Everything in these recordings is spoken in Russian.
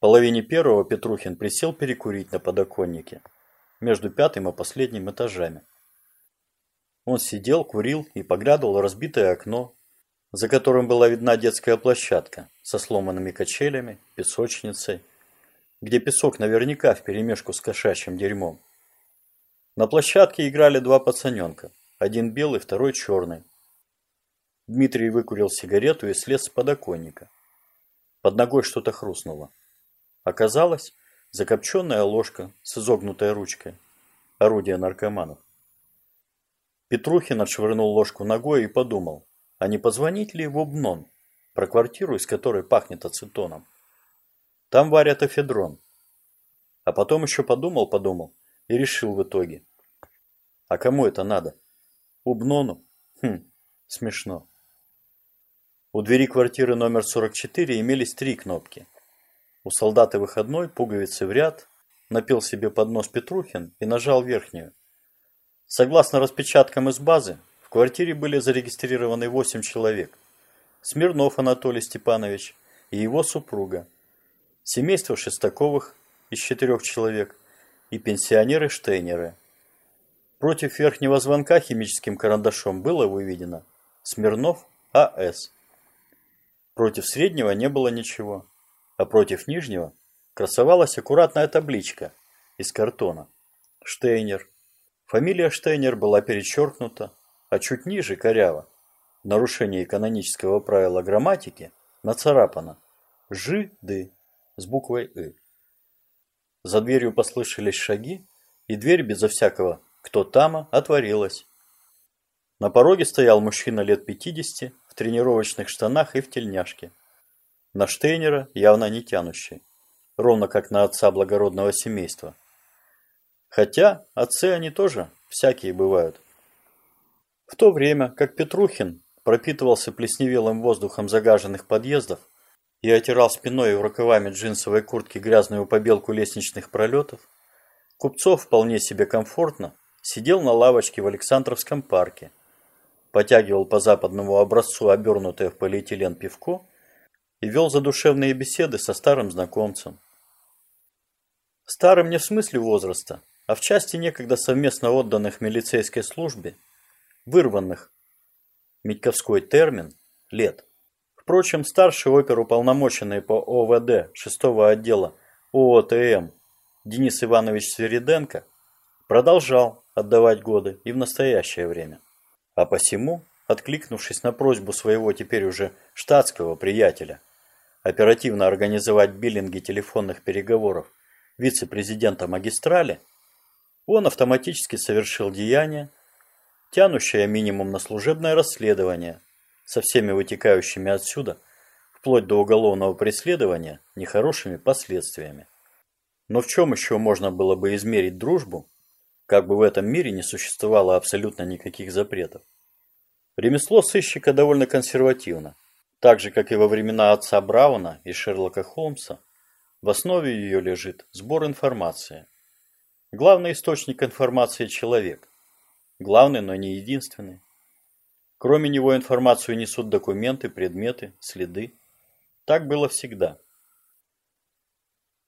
половине первого Петрухин присел перекурить на подоконнике между пятым и последним этажами. Он сидел, курил и поглядывал разбитое окно, за которым была видна детская площадка со сломанными качелями, песочницей, где песок наверняка вперемешку с кошачьим дерьмом. На площадке играли два пацаненка, один белый, второй черный. Дмитрий выкурил сигарету и слез с подоконника. Под ногой что-то хрустнуло. Оказалось, закопченная ложка с изогнутой ручкой. Орудие наркоманов. Петрухин отшвырнул ложку ногой и подумал, а не позвонить ли в Обнон, про квартиру, из которой пахнет ацетоном. Там варят эфедрон. А потом еще подумал-подумал и решил в итоге. А кому это надо? Убнону? Хм, смешно. У двери квартиры номер 44 имелись три кнопки. У солдата выходной, пуговицы в ряд, напил себе под нос Петрухин и нажал верхнюю. Согласно распечаткам из базы, в квартире были зарегистрированы 8 человек. Смирнов Анатолий Степанович и его супруга. Семейство Шестаковых из четырех человек и пенсионеры-штейнеры. Против верхнего звонка химическим карандашом было выведено Смирнов А.С. Против среднего не было ничего а против нижнего красовалась аккуратная табличка из картона. Штейнер. Фамилия Штейнер была перечеркнута, а чуть ниже коряво, в нарушении канонического правила грамматики, нацарапано «Жиды» с буквой «ы». За дверью послышались шаги, и дверь безо всякого «кто тама» отворилась. На пороге стоял мужчина лет 50 в тренировочных штанах и в тельняшке. На Штейнера явно не тянущий, ровно как на отца благородного семейства. Хотя отцы они тоже всякие бывают. В то время, как Петрухин пропитывался плесневелым воздухом загаженных подъездов и отирал спиной и рукавами джинсовой куртки грязную побелку лестничных пролетов, Купцов вполне себе комфортно сидел на лавочке в Александровском парке, потягивал по западному образцу обернутое в полиэтилен пивко и вел задушевные беседы со старым знакомцем. Старым не в смысле возраста, а в части некогда совместно отданных милицейской службе, вырванных, Митьковской термин, лет. Впрочем, старший оперуполномоченный по ОВД 6 отдела ООТМ Денис Иванович Свериденко продолжал отдавать годы и в настоящее время. А посему, откликнувшись на просьбу своего теперь уже штатского приятеля – оперативно организовать биллинги телефонных переговоров вице-президента магистрали, он автоматически совершил деяние, тянущее минимум на служебное расследование, со всеми вытекающими отсюда, вплоть до уголовного преследования, нехорошими последствиями. Но в чем еще можно было бы измерить дружбу, как бы в этом мире не существовало абсолютно никаких запретов? Ремесло сыщика довольно консервативно. Так же, как и во времена отца Брауна и Шерлока Холмса, в основе ее лежит сбор информации. Главный источник информации – человек. Главный, но не единственный. Кроме него информацию несут документы, предметы, следы. Так было всегда.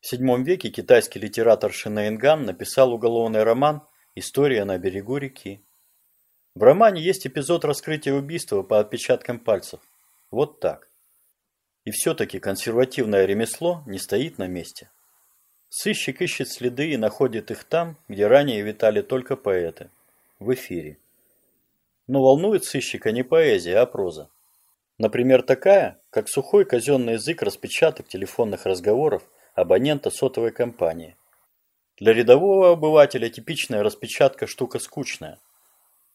В VII веке китайский литератор Шинаинган написал уголовный роман «История на берегу реки». В романе есть эпизод раскрытия убийства по отпечаткам пальцев. Вот так. И все-таки консервативное ремесло не стоит на месте. Сыщик ищет следы и находит их там, где ранее витали только поэты. В эфире. Но волнует сыщика не поэзия, а проза. Например, такая, как сухой казенный язык распечаток телефонных разговоров абонента сотовой компании. Для рядового обывателя типичная распечатка штука скучная.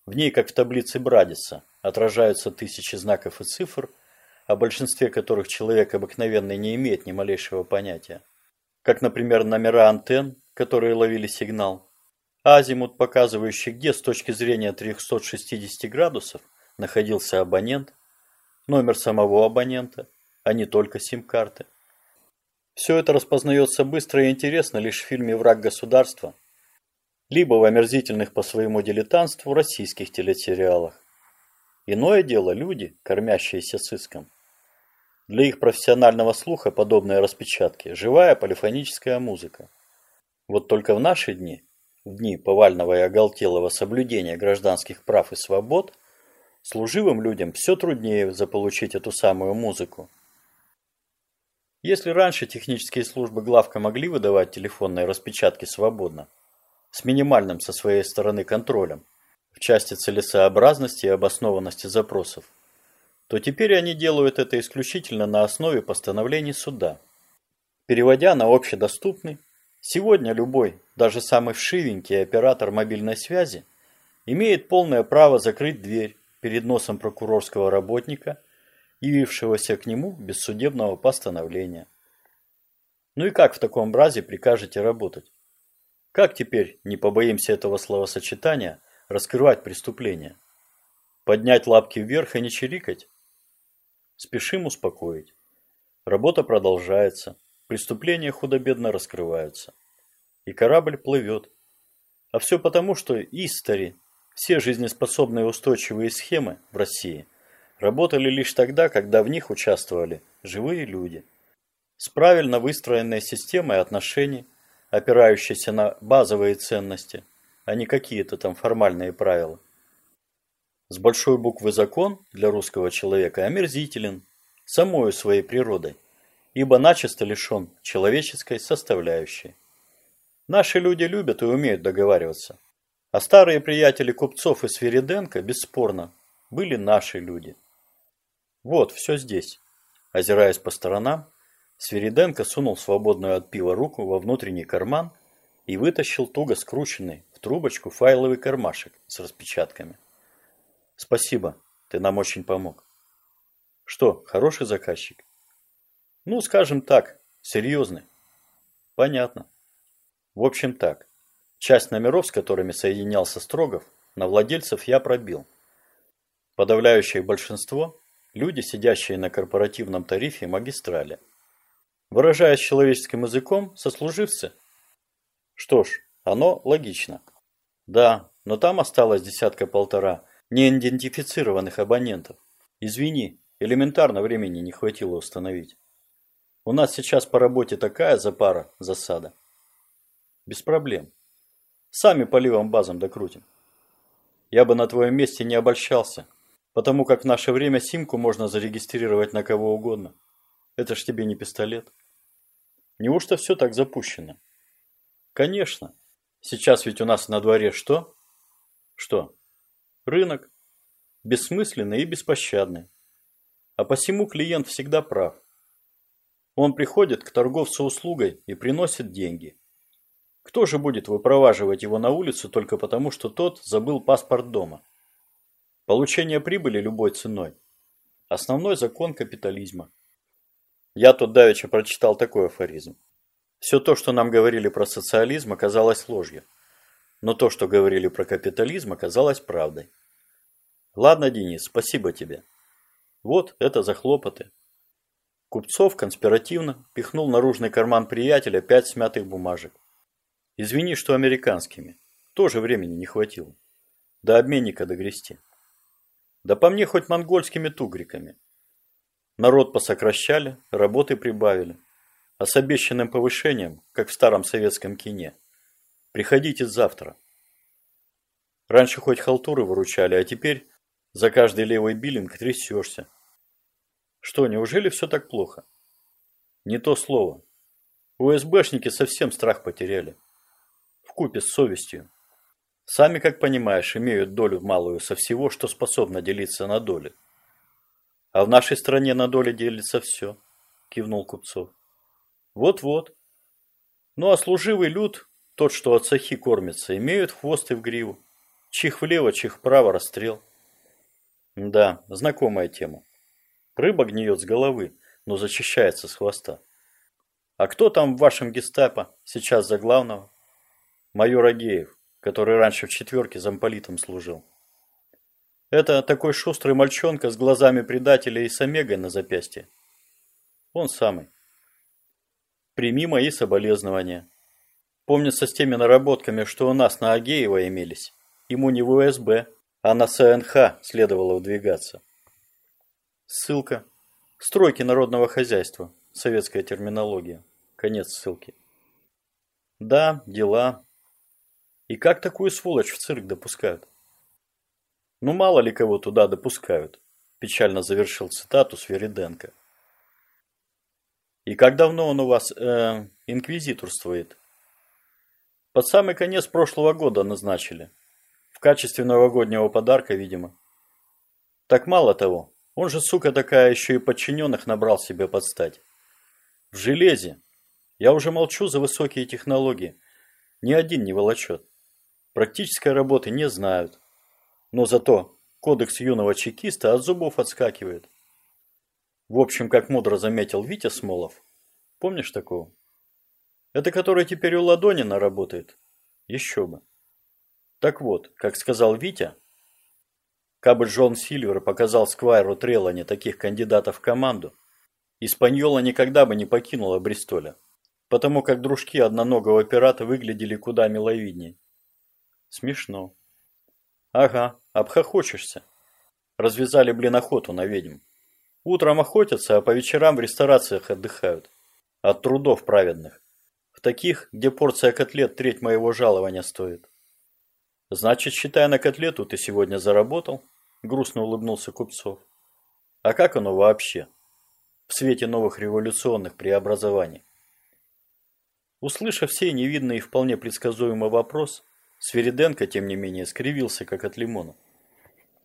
В ней, как в таблице Брадиса, отражаются тысячи знаков и цифр – о большинстве которых человек обыкновенный не имеет ни малейшего понятия. Как, например, номера антенн, которые ловили сигнал, азимут, показывающий, где с точки зрения 360 градусов находился абонент, номер самого абонента, а не только сим-карты. Все это распознается быстро и интересно лишь в фильме «Враг государства», либо в омерзительных по своему дилетантству российских телесериалах. Иное дело – люди, кормящиеся сыском. Для их профессионального слуха подобные распечатки – живая полифоническая музыка. Вот только в наши дни, в дни повального и оголтелого соблюдения гражданских прав и свобод, служивым людям все труднее заполучить эту самую музыку. Если раньше технические службы главка могли выдавать телефонные распечатки свободно, с минимальным со своей стороны контролем, в части целесообразности и обоснованности запросов, то теперь они делают это исключительно на основе постановлений суда. Переводя на общедоступный, сегодня любой, даже самый вшивенький оператор мобильной связи имеет полное право закрыть дверь перед носом прокурорского работника, явившегося к нему без судебного постановления. Ну и как в таком бразе прикажете работать? Как теперь, не побоимся этого словосочетания, раскрывать преступление? Поднять лапки вверх и не чирикать? Спешим успокоить. Работа продолжается, преступления худо-бедно раскрываются. И корабль плывет. А все потому, что истори, все жизнеспособные устойчивые схемы в России работали лишь тогда, когда в них участвовали живые люди. С правильно выстроенной системой отношений, опирающейся на базовые ценности, а не какие-то там формальные правила. С большой буквы закон для русского человека омерзителен самой своей природой, ибо начисто лишен человеческой составляющей. Наши люди любят и умеют договариваться. А старые приятели купцов и Свириденко, бесспорно, были наши люди. Вот, все здесь. Озираясь по сторонам, Свириденко сунул свободную от пива руку во внутренний карман и вытащил туго скрученный в трубочку файловый кармашек с распечатками. Спасибо, ты нам очень помог. Что, хороший заказчик? Ну, скажем так, серьезный. Понятно. В общем так, часть номеров, с которыми соединялся Строгов, на владельцев я пробил. Подавляющее большинство – люди, сидящие на корпоративном тарифе магистрали. Выражаясь человеческим языком, сослуживцы. Что ж, оно логично. Да, но там осталось десятка-полтора – неидентифицированных абонентов. Извини, элементарно времени не хватило установить. У нас сейчас по работе такая запара, засада. Без проблем. Сами по ливым базам докрутим. Я бы на твоем месте не обольщался, потому как в наше время симку можно зарегистрировать на кого угодно. Это ж тебе не пистолет. Неужто все так запущено? Конечно. Сейчас ведь у нас на дворе что? Что? Рынок бессмысленный и беспощадный. А посему клиент всегда прав. Он приходит к торговцу услугой и приносит деньги. Кто же будет выпроваживать его на улицу только потому, что тот забыл паспорт дома? Получение прибыли любой ценой. Основной закон капитализма. Я тут давеча прочитал такой афоризм. Все то, что нам говорили про социализм, оказалось ложью. Но то, что говорили про капитализм, оказалось правдой. Ладно, Денис, спасибо тебе. Вот это за хлопоты. Купцов конспиративно пихнул наружный карман приятеля пять смятых бумажек. Извини, что американскими. Тоже времени не хватило. До обменника догрести. Да по мне хоть монгольскими тугриками. Народ посокращали, работы прибавили. А с обещанным повышением, как в старом советском кине – Приходите завтра. Раньше хоть халтуры выручали, а теперь за каждый левый биллинг трясешься. Что, неужели все так плохо? Не то слово. УСБшники совсем страх потеряли. В купе с совестью. Сами, как понимаешь, имеют долю малую со всего, что способно делиться на доли. А в нашей стране на доли делится все, кивнул Купцов. Вот-вот. Ну а служивый люд тот, что от сахи кормится, имеют хвост и в гриву. Чих влево, чих вправо, расстрел. Да, знакомая тема. Рыба гниет с головы, но зачищается с хвоста. А кто там в вашем гестапо сейчас за главного? Майор Агеев, который раньше в четверке замполитом служил. Это такой шустрый мальчонка с глазами предателя и с омегой на запястье. Он самый. Прими мои соболезнования. Помнится с теми наработками, что у нас на Агеева имелись. Ему не в УСБ, а на СНХ следовало выдвигаться. Ссылка. Стройки народного хозяйства. Советская терминология. Конец ссылки. Да, дела. И как такую сволочь в цирк допускают? Ну мало ли кого туда допускают. Печально завершил цитату Свериденко. И как давно он у вас э, инквизиторствует? Под самый конец прошлого года назначили. В качестве новогоднего подарка, видимо. Так мало того, он же, сука такая, еще и подчиненных набрал себе подстать. В железе. Я уже молчу за высокие технологии. Ни один не волочет. Практической работы не знают. Но зато кодекс юного чекиста от зубов отскакивает. В общем, как мудро заметил Витя Смолов. Помнишь такого? Это который теперь у Ладонина работает? Еще бы. Так вот, как сказал Витя, Кабы Джон Сильвер показал Сквайру Треллане таких кандидатов в команду, Испаньола никогда бы не покинула Бристоля, потому как дружки одноногого пирата выглядели куда миловиднее. Смешно. Ага, обхохочешься. Развязали, блин, охоту на ведьм. Утром охотятся, а по вечерам в ресторациях отдыхают. От трудов праведных. В таких, где порция котлет треть моего жалования стоит. Значит, считая на котлету, ты сегодня заработал? Грустно улыбнулся Купцов. А как оно вообще? В свете новых революционных преобразований. Услышав сей невидный и вполне предсказуемый вопрос, Свериденко, тем не менее, скривился, как от лимона.